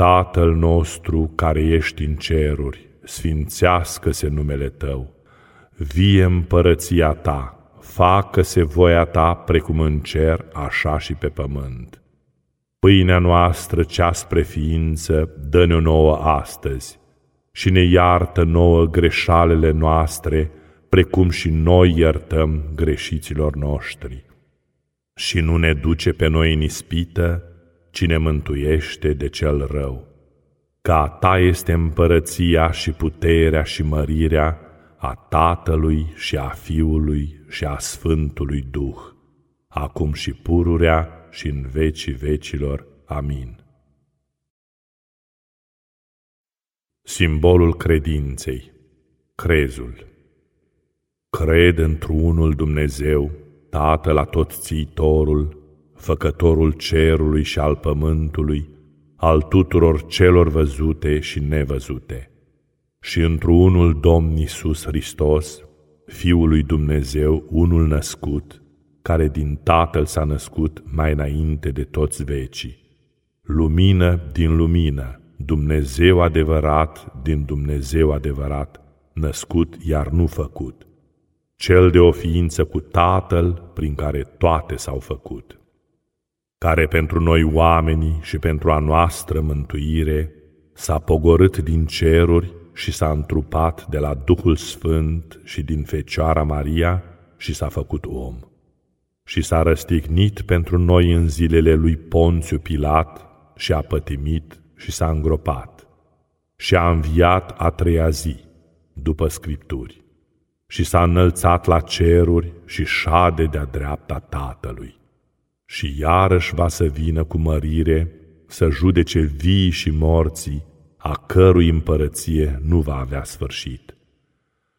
Tatăl nostru care ești în ceruri, sfințească-se numele Tău, vie împărăția Ta, facă-se voia Ta precum în cer, așa și pe pământ. Pâinea noastră, cea spre ființă, dă-ne-o nouă astăzi și ne iartă nouă greșalele noastre, precum și noi iertăm greșiților noștri. Și nu ne duce pe noi în ispită, ci ne mântuiește de cel rău. Ca a ta este împărăția și puterea și mărirea a Tatălui și a Fiului și a Sfântului Duh, acum și pururea și în vecii vecilor. Amin. Simbolul credinței, crezul. Cred într-unul Dumnezeu, Tatăl atotțiitorul, Făcătorul cerului și al pământului, al tuturor celor văzute și nevăzute, și într-unul Domn Iisus Hristos, Fiul lui Dumnezeu, unul născut, care din Tatăl s-a născut mai înainte de toți vecii, lumină din lumină, Dumnezeu adevărat din Dumnezeu adevărat, născut iar nu făcut, cel de o ființă cu Tatăl prin care toate s-au făcut, care pentru noi oamenii și pentru a noastră mântuire s-a pogorât din ceruri și s-a întrupat de la Duhul Sfânt și din Fecioara Maria și s-a făcut om. Și s-a răstignit pentru noi în zilele lui Ponțiu Pilat și a pătimit și s-a îngropat. Și a înviat a treia zi, după Scripturi, și s-a înălțat la ceruri și șade de-a dreapta Tatălui. Și iarăși va să vină cu mărire să judece vii și morții, a cărui împărăție nu va avea sfârșit.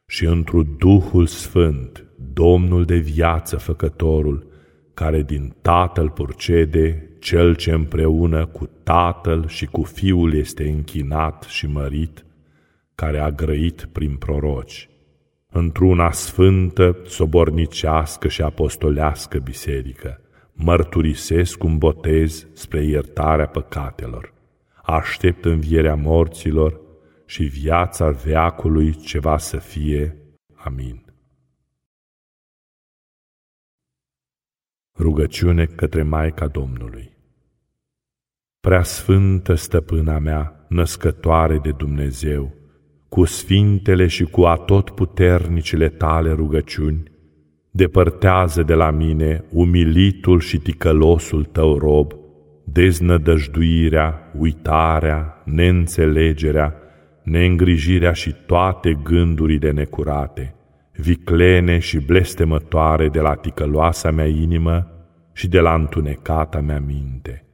Și întru Duhul Sfânt, Domnul de viață făcătorul, care din Tatăl purcede, cel ce împreună cu Tatăl și cu Fiul este închinat și mărit, care a grăit prin proroci, într-una sfântă, sobornicească și apostolească biserică, mărturisesc un botez spre iertarea păcatelor aștept învierea morților și viața veacului ce va să fie. Amin. Rugăciune către Maica Domnului Prea sfântă stăpâna mea, născătoare de Dumnezeu, cu sfintele și cu atotputernicile tale rugăciuni, depărtează de la mine umilitul și ticălosul tău rob, deznădăjduirea, uitarea, neînțelegerea, neîngrijirea și toate gândurile necurate, viclene și blestemătoare de la ticăloasa mea inimă și de la întunecata mea minte.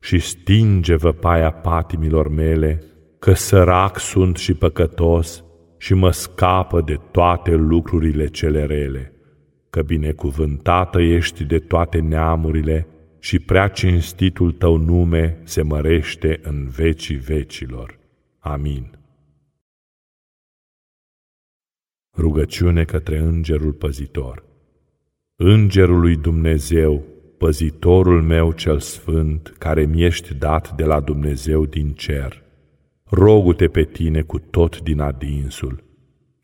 Și stinge văpaia patimilor mele, că sărac sunt și păcătos și mă scapă de toate lucrurile cele rele, că binecuvântată ești de toate neamurile, și prea cinstitul tău nume se mărește în vecii vecilor. Amin. Rugăciune către Îngerul Păzitor Îngerul lui Dumnezeu, păzitorul meu cel sfânt, care mi-ești dat de la Dumnezeu din cer, rogu-te pe tine cu tot din adinsul.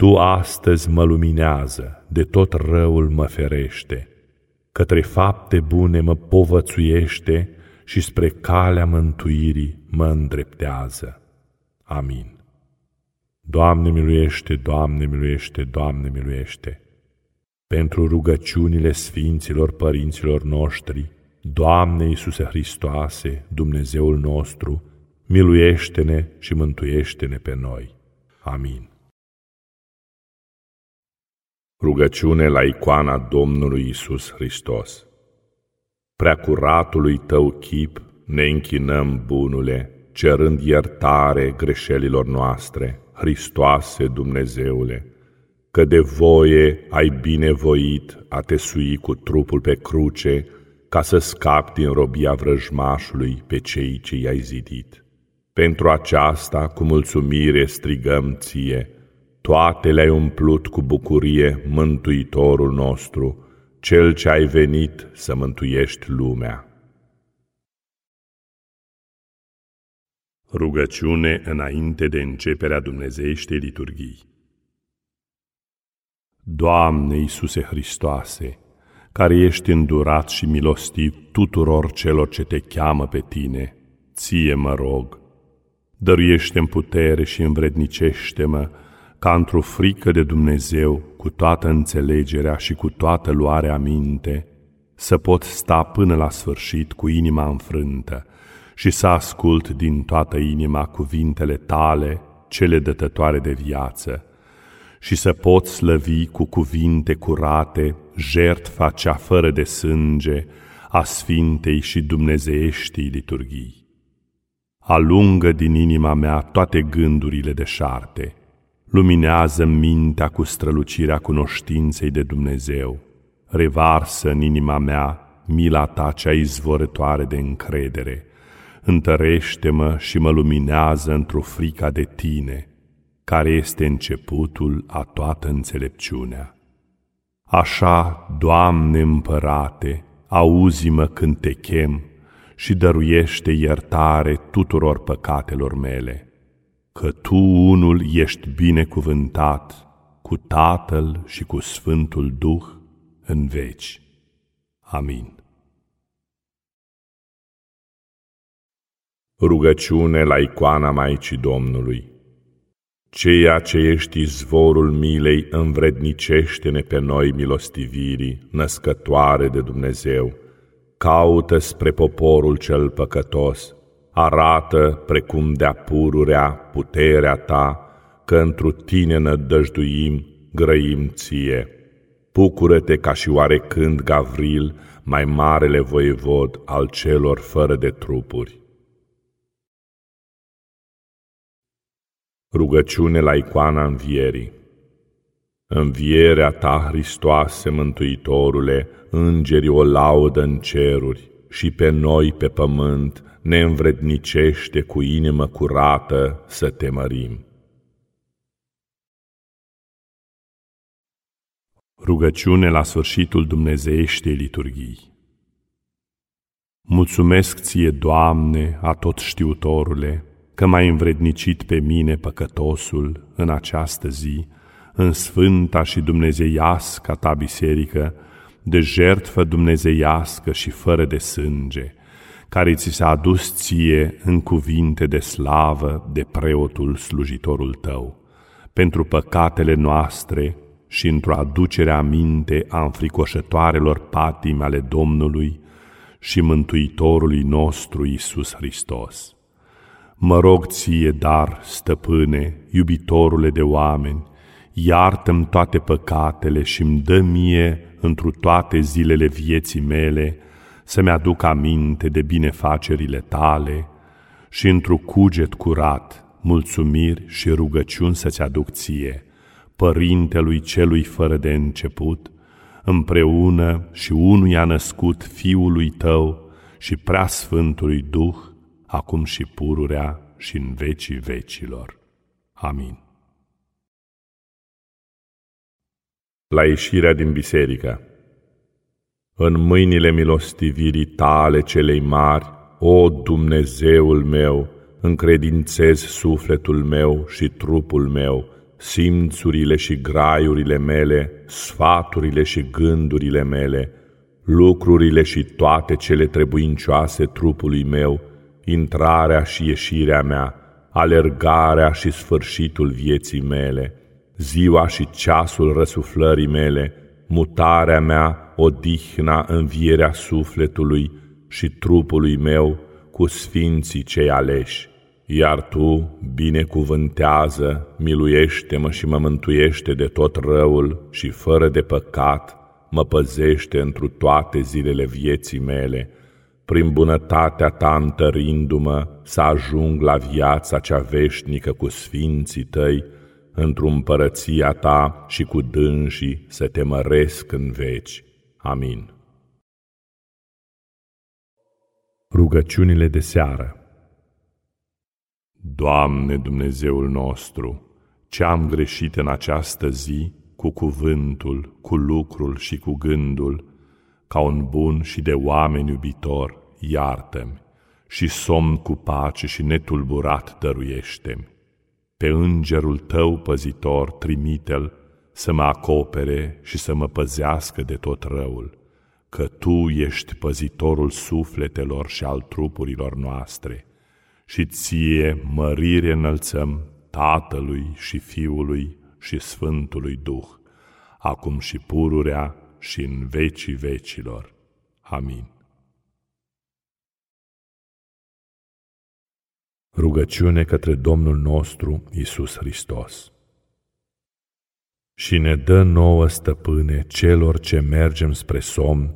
Tu astăzi mă luminează, de tot răul mă ferește, către fapte bune mă povățuiește și spre calea mântuirii mă îndreptează. Amin. Doamne miluiește, Doamne miluiește, Doamne miluiește. Pentru rugăciunile Sfinților Părinților noștri, Doamne Iisuse Hristoase, Dumnezeul nostru, miluiește-ne și mântuiește-ne pe noi. Amin. Rugăciune la icoana Domnului Isus Hristos. Preacuratului tău chip ne închinăm, bunule, cerând iertare greșelilor noastre, Hristoase Dumnezeule, că de voie ai binevoit a te sui cu trupul pe cruce, ca să scapi din robia vrăjmașului pe cei ce i-ai zidit. Pentru aceasta, cu mulțumire strigăm ție, toate le-ai umplut cu bucurie, Mântuitorul nostru, Cel ce ai venit să mântuiești lumea. Rugăciune înainte de începerea Dumnezeieștei liturghii. Doamne Iisuse Hristoase, care ești îndurat și milostiv tuturor celor ce te cheamă pe tine, ție mă rog, dăruiește-mi putere și învrednicește-mă ca într-o frică de Dumnezeu, cu toată înțelegerea și cu toată luarea minte, să pot sta până la sfârșit cu inima înfrântă, și să ascult din toată inima cuvintele tale, cele dătătoare de viață, și să pot slăvi cu cuvinte curate jertfa cea fără de sânge a Sfintei și Dumnezeieștii liturghii. Alungă din inima mea toate gândurile de șarte, luminează mintea cu strălucirea cunoștinței de Dumnezeu, revarsă în inima mea mila ta cea izvorătoare de încredere, întărește-mă și mă luminează într-o frica de tine, care este începutul a toată înțelepciunea. Așa, Doamne împărate, auzi-mă când te chem și dăruiește iertare tuturor păcatelor mele, că Tu unul ești binecuvântat cu Tatăl și cu Sfântul Duh în veci. Amin. Rugăciune la icoana Maicii Domnului Ceea ce ești izvorul milei învrednicește-ne pe noi milostivirii, născătoare de Dumnezeu. Caută spre poporul cel păcătos, arată precum de-a pururea puterea ta, că întru tine nădăjduim, grăim ție. Pucură-te ca și oarecând Gavril, mai marele voievod al celor fără de trupuri. Rugăciune la icoana învierii Învierea ta, Hristoase, Mântuitorule, îngerii o laudă în ceruri și pe noi pe pământ ne învrednicește cu inimă curată să te mărim. Rugăciune la sfârșitul Dumnezeieștei liturghii Mulțumesc ție, Doamne, a tot știutorule, că m-ai învrednicit pe mine, păcătosul, în această zi, în sfânta și dumnezeiasca ta biserică, de jertfă dumnezeiască și fără de sânge, care ți s-a adus ție în cuvinte de slavă de preotul slujitorul tău, pentru păcatele noastre și într-o aducere aminte a înfricoșătoarelor patimi ale Domnului și Mântuitorului nostru Isus Hristos. Mă rog ție, dar, stăpâne, iubitorule de oameni, iartă-mi toate păcatele și îmi dă mie, întru toate zilele vieții mele, să-mi aduc aminte de binefacerile tale și într-un cuget curat, mulțumiri și rugăciuni să-ți aduc ție, Părintelui celui fără de început, împreună și unuia născut Fiului tău și preasfântului Duh, acum și pururea și în vecii vecilor. Amin. La ieșirea din biserică. În mâinile milostivirii tale celei mari, o Dumnezeul meu, încredințez sufletul meu și trupul meu, simțurile și graiurile mele, sfaturile și gândurile mele, lucrurile și toate cele trebuincioase trupului meu, intrarea și ieșirea mea, alergarea și sfârșitul vieții mele, ziua și ceasul răsuflării mele, mutarea mea, odihna, învierea sufletului și trupului meu cu sfinții cei aleși. Iar Tu binecuvântează, miluiește-mă și mă mântuiește de tot răul și fără de păcat, mă păzește întru toate zilele vieții mele, prin bunătatea ta întărindu-mă, să ajung la viața cea veșnică cu sfinții tăi, într-o împărăția ta și cu dânsii să te măresc în veci. Amin. Rugăciunile de seară Doamne Dumnezeul nostru, ce am greșit în această zi cu cuvântul, cu lucrul și cu gândul, ca un bun și de oameni iubitor, iartă-mi și somn cu pace și netulburat dăruiește-mi. Pe îngerul tău păzitor trimite-l să mă acopere și să mă păzească de tot răul, că Tu ești păzitorul sufletelor și al trupurilor noastre, și Ție mărire înălțăm Tatălui și Fiului și Sfântului Duh, acum și pururea și în vecii vecilor. Amin. Rugăciune către Domnul nostru Isus Hristos. Și ne dă nouă, stăpâne, celor ce mergem spre somn,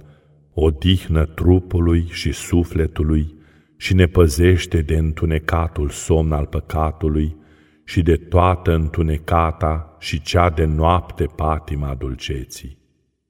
odihnă trupului și sufletului și ne păzește de întunecatul somn al păcatului și de toată întunecata și cea de noapte patima dulceții.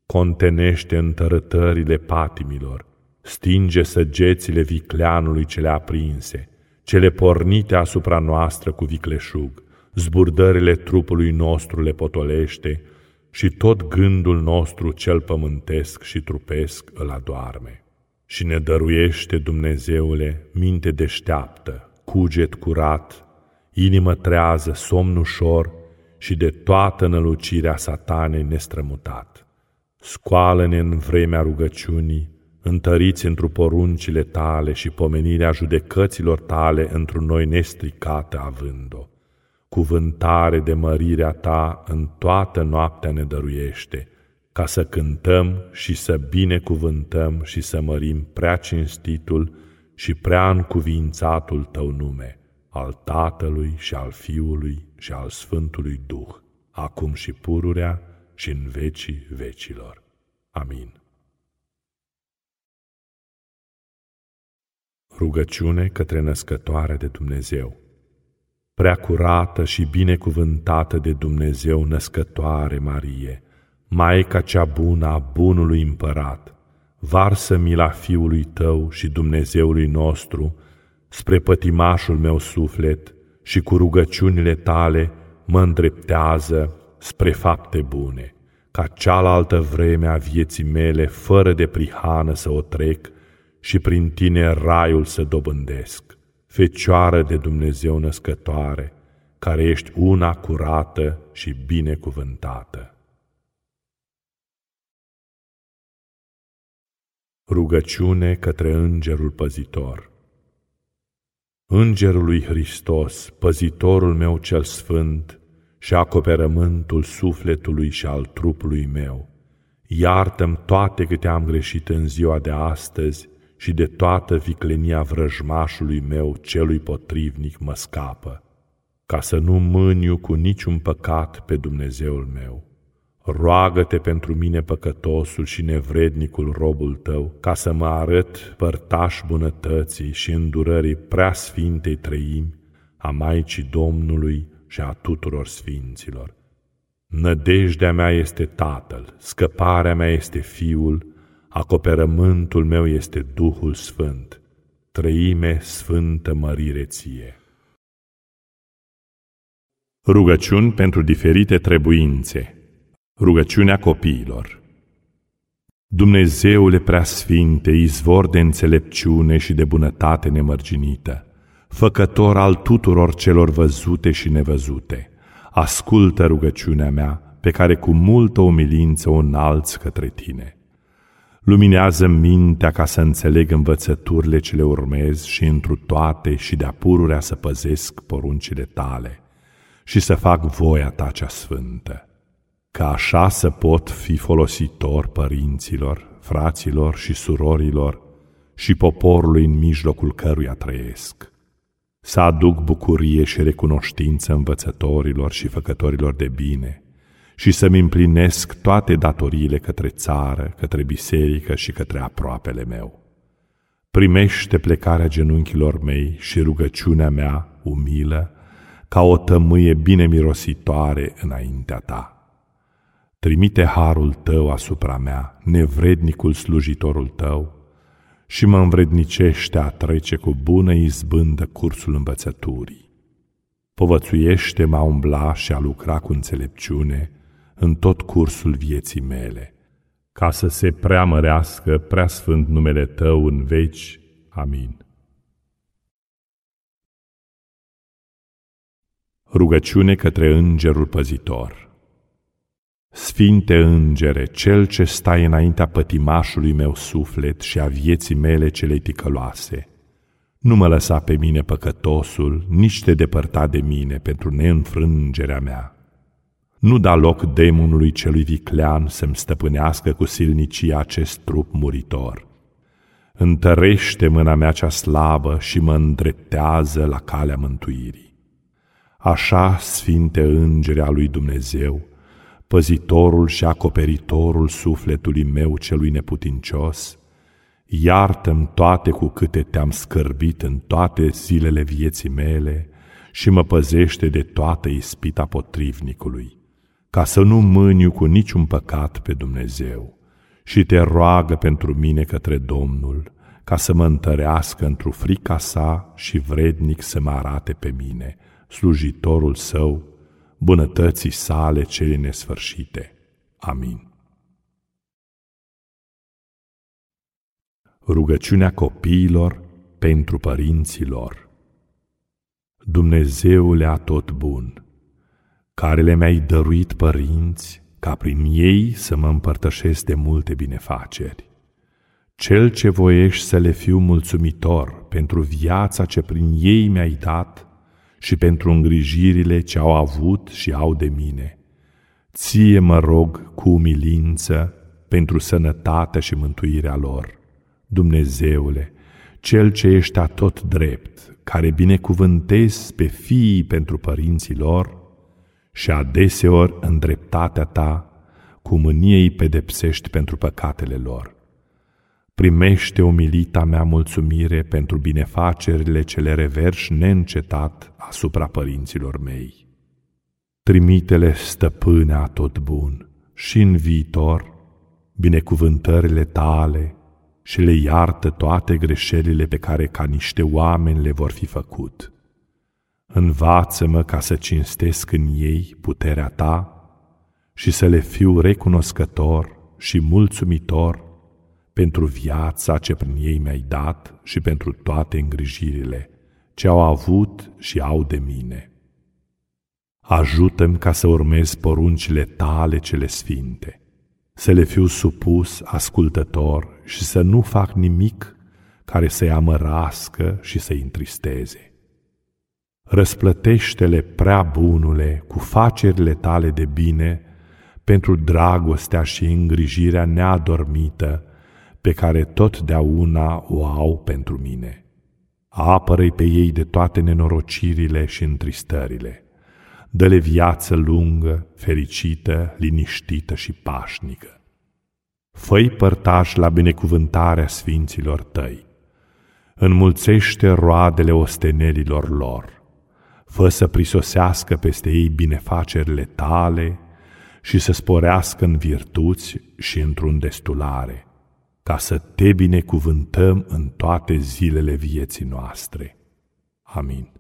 Contenește întărătările patimilor, stinge săgețile vicleanului cele aprinse, cele pornite asupra noastră cu vicleșug, zburdările trupului nostru le potolește și tot gândul nostru cel pământesc și trupesc îl adoarme. Și ne dăruiește, Dumnezeule, minte deșteaptă, cuget curat, inimă trează, somn ușor și de toată nălucirea satanei nestrămutat. Scoală-ne în vremea rugăciunii, întăriți într poruncile tale și pomenirea judecăților tale într noi nestricată având-o. Cuvântare de mărirea ta în toată noaptea ne dăruiește, ca să cântăm și să binecuvântăm și să mărim prea cinstitul și prea încuvințatul tău nume, al Tatălui și al Fiului și al Sfântului Duh, acum și pururea și în vecii vecilor. Amin. Rugăciune către născătoare de Dumnezeu. Prea curată și binecuvântată de Dumnezeu născătoare Marie, Maica cea bună a bunului împărat, varsă mila Fiului Tău și Dumnezeului nostru spre pătimașul meu suflet și cu rugăciunile Tale mă îndreptează spre fapte bune, ca cealaltă vreme a vieții mele fără de prihană să o trec și prin Tine raiul să dobândesc. Fecioară de Dumnezeu născătoare, care ești una curată și binecuvântată. Rugăciune către Îngerul Păzitor Îngerului Hristos, păzitorul meu cel sfânt și acoperământul sufletului și al trupului meu, iartă-mi toate câte am greșit în ziua de astăzi și de toată viclenia vrăjmașului meu celui potrivnic mă scapă, ca să nu mâniu cu niciun păcat pe Dumnezeul meu Roagă-te pentru mine păcătosul și nevrednicul robul tău, ca să mă arăt părtaș bunătății și îndurării prea sfintei trăimi a Maicii Domnului și a tuturor sfinților. Nădejdea mea este Tatăl, scăparea mea este Fiul, acoperământul meu este Duhul Sfânt, trăime sfântă mărire ție. Rugăciuni pentru diferite trebuințe Rugăciunea copiilor Dumnezeule preasfinte, izvor de înțelepciune și de bunătate nemărginită, făcător al tuturor celor văzute și nevăzute, ascultă rugăciunea mea, pe care cu multă umilință o înalți către tine. Luminează mintea ca să înțeleg învățăturile ce le urmez și întru toate și de-a pururea să păzesc poruncile tale și să fac voia ta cea sfântă ca așa să pot fi folositor părinților, fraților și surorilor și poporului în mijlocul căruia trăiesc. Să aduc bucurie și recunoștință învățătorilor și făcătorilor de bine și să-mi împlinesc toate datoriile către țară, către biserică și către aproapele meu. Primește plecarea genunchilor mei și rugăciunea mea umilă ca o tămâie bine mirositoare înaintea ta. Trimite harul tău asupra mea, nevrednicul slujitorul tău, și mă învrednicește a trece cu bună izbândă cursul învățăturii. Povățuiește-mă a umbla și a lucra cu înțelepciune în tot cursul vieții mele, ca să se preamărească preasfânt numele Tău în veci. Amin. Rugăciune către Îngerul Păzitor Sfinte Îngere, Cel ce stai înaintea pătimașului meu suflet și a vieții mele cele ticăloase, nu mă lăsa pe mine păcătosul, nici te depărta de mine pentru neînfrângerea mea. Nu da loc demonului celui viclean să-mi stăpânească cu silnicia acest trup muritor. Întărește mâna mea cea slabă și mă îndreptează la calea mântuirii. Așa, Sfinte Îngere a lui Dumnezeu, păzitorul și acoperitorul sufletului meu celui neputincios, iartă-mi toate cu câte te-am scârbit în toate zilele vieții mele și mă păzește de toată ispita potrivnicului, ca să nu mâniu cu niciun păcat pe Dumnezeu și te roagă pentru mine către Domnul, ca să mă întărească într-o frica sa și vrednic să mă arate pe mine, slujitorul său, bunătății sale cele nesfârșite. Amin. Rugăciunea copiilor pentru părinții lor. Dumnezeule tot bun, care le mi-ai dăruit părinți, ca prin ei să mă împărtășesc de multe binefaceri. Cel ce voiești să le fiu mulțumitor pentru viața ce prin ei mi-ai dat, și pentru îngrijirile ce au avut și au de mine. Ție mă rog cu umilință pentru sănătatea și mântuirea lor. Dumnezeule, Cel ce ești tot drept, care binecuvântezi pe fiii pentru părinții lor și adeseori în dreptatea ta, cu mânie îi pedepsești pentru păcatele lor. Primește umilita mea mulțumire pentru binefacerile ce le reverși neîncetat asupra părinților mei. Trimitele stăpânea tot bun și în viitor binecuvântările tale și le iartă toate greșelile pe care ca niște oameni le vor fi făcut. Învață-mă ca să cinstesc în ei puterea ta și să le fiu recunoscător și mulțumitor pentru viața ce prin ei mi-ai dat și pentru toate îngrijirile ce au avut și au de mine. Ajută-mi ca să urmez poruncile tale cele sfinte, să le fiu supus ascultător și să nu fac nimic care să-i amărască și să-i întristeze. Răsplătește-le prea bunule cu facerile tale de bine pentru dragostea și îngrijirea neadormită pe care totdeauna o au pentru mine. Apără-i pe ei de toate nenorocirile și întristările. Dă-le viață lungă, fericită, liniștită și pașnică. Făi părtaș la binecuvântarea sfinților tăi. Înmulțește roadele ostenerilor lor. Fă să prisosească peste ei binefacerile tale și să sporească în virtuți și într-un destulare ca să te binecuvântăm în toate zilele vieții noastre. Amin.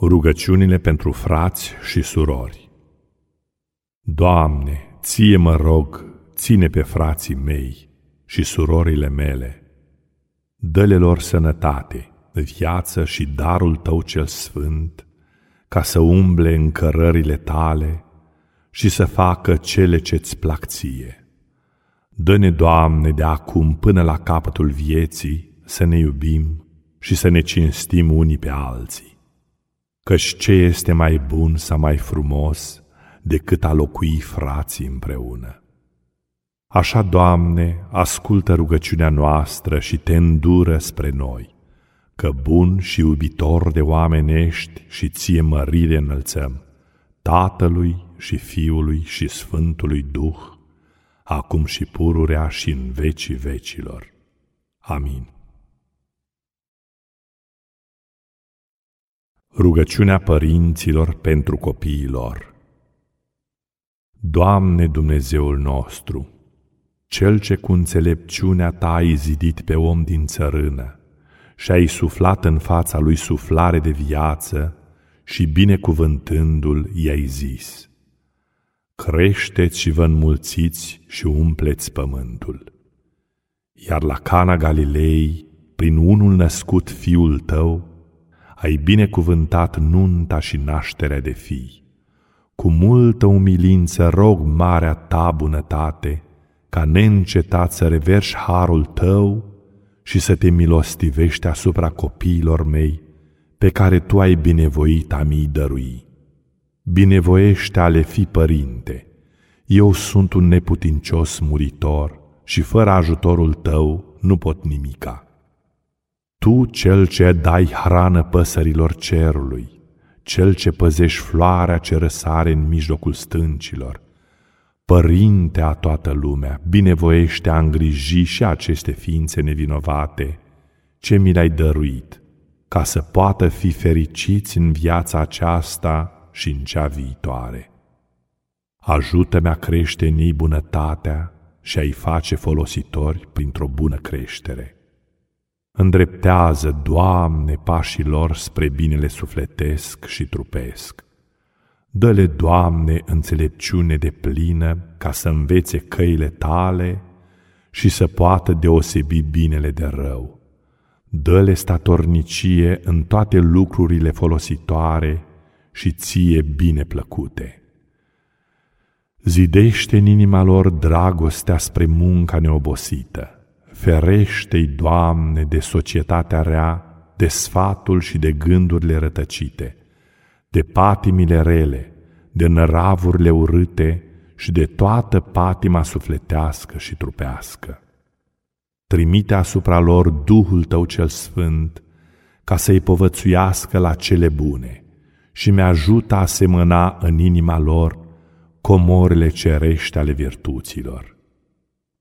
Rugăciunile pentru frați și surori Doamne, ție mă rog, ține pe frații mei și surorile mele. Dă-le lor sănătate, viață și darul Tău cel sfânt, ca să umble în cărările Tale și să facă cele ce-ți plac ție. Dă-ne, Doamne, de acum până la capătul vieții să ne iubim și să ne cinstim unii pe alții. Căci ce este mai bun sau mai frumos decât a locui frații împreună? Așa, Doamne, ascultă rugăciunea noastră și te îndură spre noi, că bun și iubitor de oameni ești și ție mărire înălțăm, Tatălui și Fiului și Sfântului Duh, acum și pururea și în vecii vecilor. Amin. Rugăciunea părinților pentru copiii lor Doamne Dumnezeul nostru, Cel ce cu înțelepciunea Ta ai zidit pe om din țărână și ai suflat în fața lui suflare de viață și binecuvântându-l i-ai zis – creșteți și vă înmulțiți și umpleți pământul. Iar la Cana Galilei, prin unul născut fiul tău, ai binecuvântat nunta și nașterea de fii. Cu multă umilință rog marea ta bunătate, ca neîncetat să reverși harul tău și să te milostivești asupra copiilor mei, pe care tu ai binevoit a mi dărui. Binevoiește ale fi părinte, eu sunt un neputincios muritor și fără ajutorul tău nu pot nimica. Tu, cel ce dai hrană păsărilor cerului, cel ce păzești floarea ce răsare în mijlocul stâncilor, Părinte a toată lumea, binevoiește a îngriji și aceste ființe nevinovate, ce mi le-ai dăruit, ca să poată fi fericiți în viața aceasta și în cea viitoare. Ajută-mi a crește în ei bunătatea și a-i face folositori printr-o bună creștere. Îndreptează, Doamne, pașii lor spre binele sufletesc și trupesc. Dă-le, Doamne, înțelepciune de plină ca să învețe căile tale și să poată deosebi binele de rău. Dă-le statornicie în toate lucrurile folositoare și ție bine plăcute. Zidește în inima lor dragostea spre munca neobosită. Ferește-i, Doamne, de societatea rea, de sfatul și de gândurile rătăcite, de patimile rele, de năravurile urâte și de toată patima sufletească și trupească. Trimite asupra lor Duhul Tău cel Sfânt, ca să-i povățuiască la cele bune și mi-ajută a semăna în inima lor comorile cerești ale virtuților.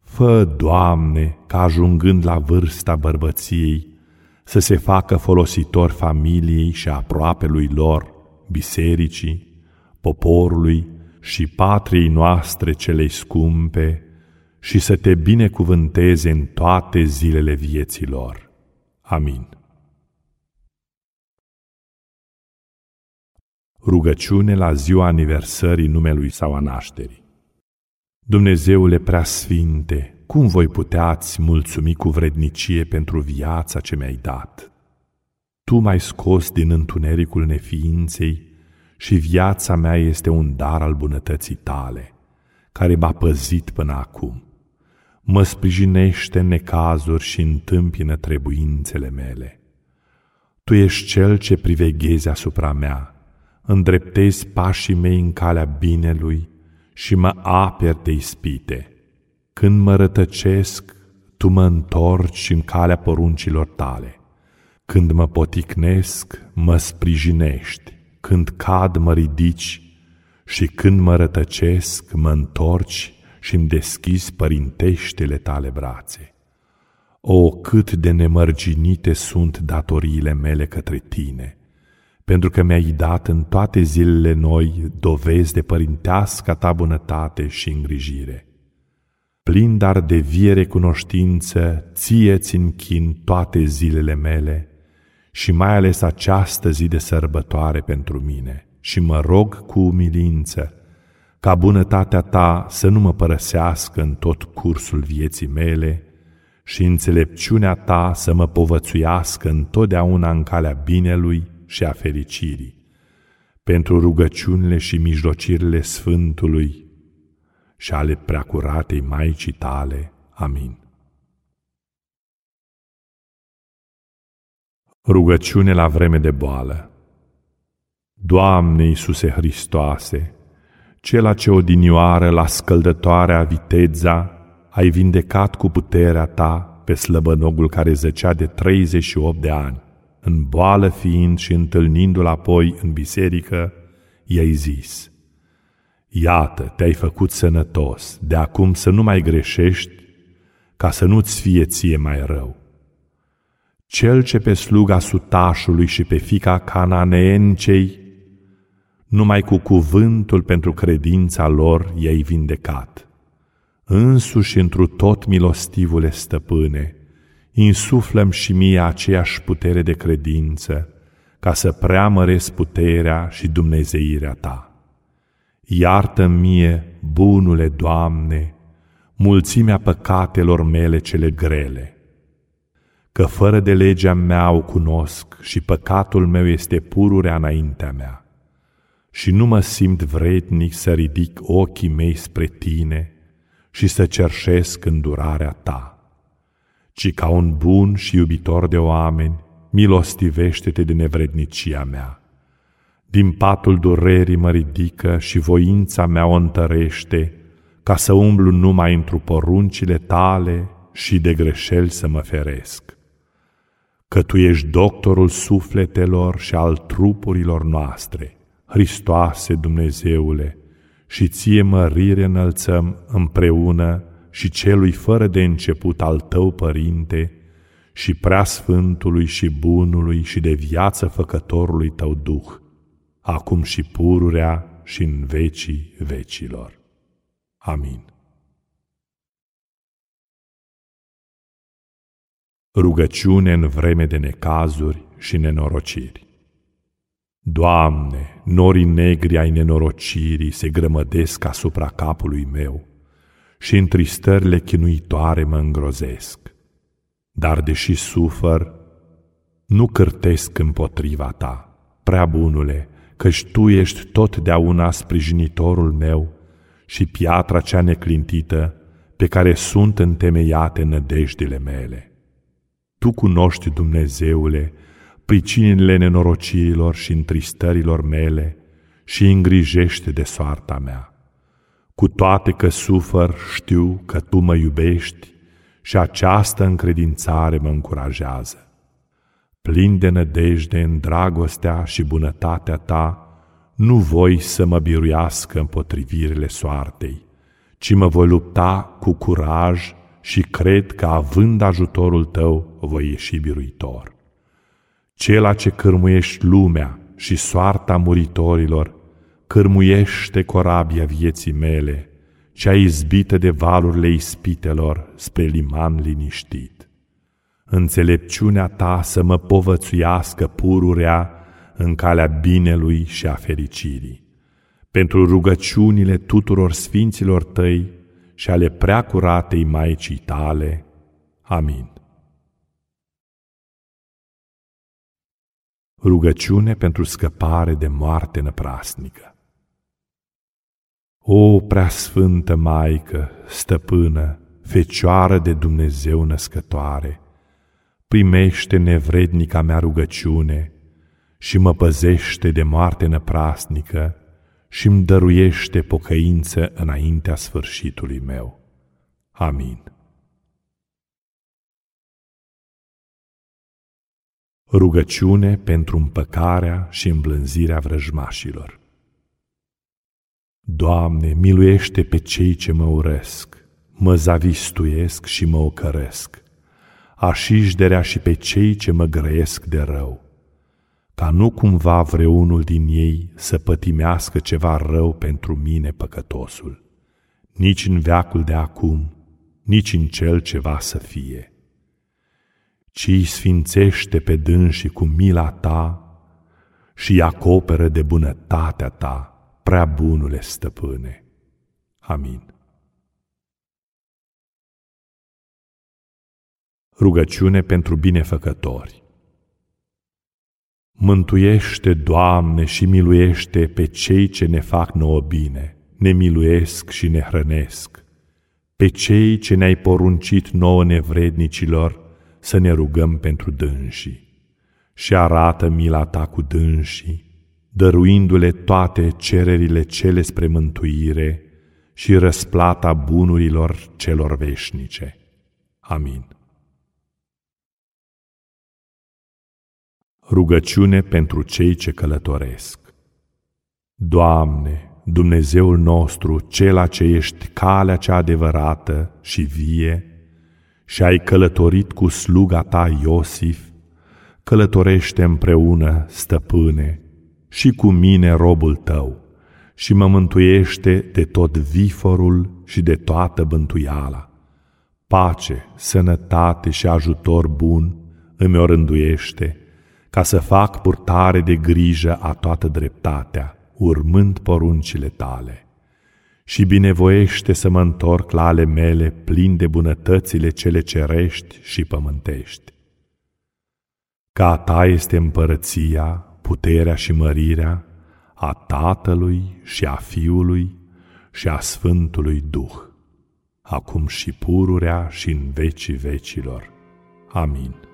Fă, Doamne, ca ajungând la vârsta bărbăției, să se facă folositor familiei și aproapelui lor, bisericii, poporului și patriei noastre celei scumpe și să te binecuvânteze în toate zilele vieții lor. Amin. Rugăciune la ziua aniversării numelui sau a nașterii. Dumnezeule preasfinte, cum voi puteați mulțumi cu vrednicie pentru viața ce mi-ai dat? Tu m-ai scos din întunericul neființei și viața mea este un dar al bunătății tale, care m-a păzit până acum. Mă sprijinește în necazuri și întâmpină trebuințele mele. Tu ești cel ce priveghezi asupra mea, îndreptezi pașii mei în calea binelui și mă aperi de ispite. Când mă rătăcesc, tu mă întorci în calea poruncilor tale. Când mă poticnesc, mă sprijinești când cad mă ridici și când mă rătăcesc, mă întorci și îmi deschizi părinteștele tale brațe. O, cât de nemărginite sunt datoriile mele către tine, pentru că mi-ai dat în toate zilele noi dovezi de părintească ta bunătate și îngrijire. Plin dar de vie recunoștință, ție-ți închin toate zilele mele, și mai ales această zi de sărbătoare pentru mine și mă rog cu umilință ca bunătatea ta să nu mă părăsească în tot cursul vieții mele și înțelepciunea ta să mă povățuiască întotdeauna în calea binelui și a fericirii, pentru rugăciunile și mijlocirile Sfântului și ale preacuratei Maicii tale. Amin. Rugăciune la vreme de boală Doamne Iisuse Hristoase, cela ce odinioară la scăldătoarea viteza, ai vindecat cu puterea ta pe slăbănogul care zăcea de 38 de ani, în boală fiind și întâlnindu-l apoi în biserică, i-ai zis, Iată, te-ai făcut sănătos, de acum să nu mai greșești, ca să nu-ți fie ție mai rău. Cel ce pe sluga sutașului și pe fica cananeencei, numai cu cuvântul pentru credința lor i-ai vindecat. Însuși întru tot milostivule stăpâne, insuflăm și mie aceeași putere de credință, ca să preamăresc puterea și dumnezeirea ta. Iartă mie, bunule Doamne, mulțimea păcatelor mele cele grele, că fără de legea mea o cunosc și păcatul meu este pururea înaintea mea. Și nu mă simt vrednic să ridic ochii mei spre tine și să cerșesc îndurarea ta, ci ca un bun și iubitor de oameni, milostivește-te de nevrednicia mea. Din patul durerii mă ridică și voința mea o întărește, ca să umblu numai într poruncile tale și de greșeli să mă feresc. Că tu ești doctorul sufletelor și al trupurilor noastre, Hristoase Dumnezeule, și ție mărire înălțăm împreună și celui fără de început al tău, Părinte, și preasfântului și bunului și de viață făcătorului tău Duh, acum și pururea și în vecii vecilor. Amin. Rugăciune în vreme de necazuri și nenorociri. Doamne, norii negri ai nenorocirii se grămădesc asupra capului meu și întristările chinuitoare mă îngrozesc. Dar deși sufăr, nu cârtesc împotriva ta, prea bunule, căci tu ești totdeauna sprijinitorul meu și piatra cea neclintită pe care sunt întemeiate nădejdile mele. Tu cunoști, Dumnezeule, pricinile nenorocirilor și întristărilor mele și îngrijește de soarta mea. Cu toate că sufăr, știu că Tu mă iubești și această încredințare mă încurajează. Plin de nădejde în dragostea și bunătatea Ta, nu voi să mă biruiască împotrivirile soartei, ci mă voi lupta cu curaj și cred că având ajutorul Tău voi ieși biruitor. Cela ce cârmuiești lumea și soarta muritorilor, cârmuiește corabia vieții mele, cea izbită de valurile ispitelor spre liman liniștit. Înțelepciunea ta să mă povățuiască pururea în calea binelui și a fericirii. Pentru rugăciunile tuturor sfinților tăi și ale preacuratei Maicii tale. Amin. Rugăciune pentru scăpare de moarte năprasnică. O preasfântă Maică, stăpână, Fecioară de Dumnezeu născătoare, primește nevrednica mea rugăciune și mă păzește de moarte năprasnică și îmi dăruiește pocăință înaintea sfârșitului meu. Amin. Rugăciune pentru împăcarea și îmblânzirea vrăjmașilor. Doamne, miluiește pe cei ce mă urăsc, mă zavistuiesc și mă ocăresc, așișderea și pe cei ce mă grăiesc de rău, ca nu cumva vreunul din ei să pătimească ceva rău pentru mine păcătosul, nici în veacul de acum, nici în cel ce va să fie ci îi sfințește pe dânsii cu mila ta și îi acoperă de bunătatea ta, prea bunule stăpâne. Amin. Rugăciune pentru binefăcători Mântuiește, Doamne, și miluiește pe cei ce ne fac nouă bine, ne miluiesc și ne hrănesc, pe cei ce ne-ai poruncit nouă nevrednicilor, să ne rugăm pentru dânsii și arată mila ta cu dânsii, dăruindu-le toate cererile cele spre mântuire și răsplata bunurilor celor veșnice. Amin. Rugăciune pentru cei ce călătoresc Doamne, Dumnezeul nostru, Cela ce ești calea cea adevărată și vie, și ai călătorit cu sluga ta Iosif, călătorește împreună, stăpâne, și cu mine robul tău, și mă mântuiește de tot viforul și de toată bântuiala. Pace, sănătate și ajutor bun îmi o rânduiește, ca să fac purtare de grijă a toată dreptatea, urmând poruncile tale și binevoiește să mă întorc la ale mele plin de bunătățile cele cerești și pământești. că a ta este împărăția, puterea și mărirea a Tatălui și a Fiului și a Sfântului Duh, acum și pururea și în vecii vecilor. Amin.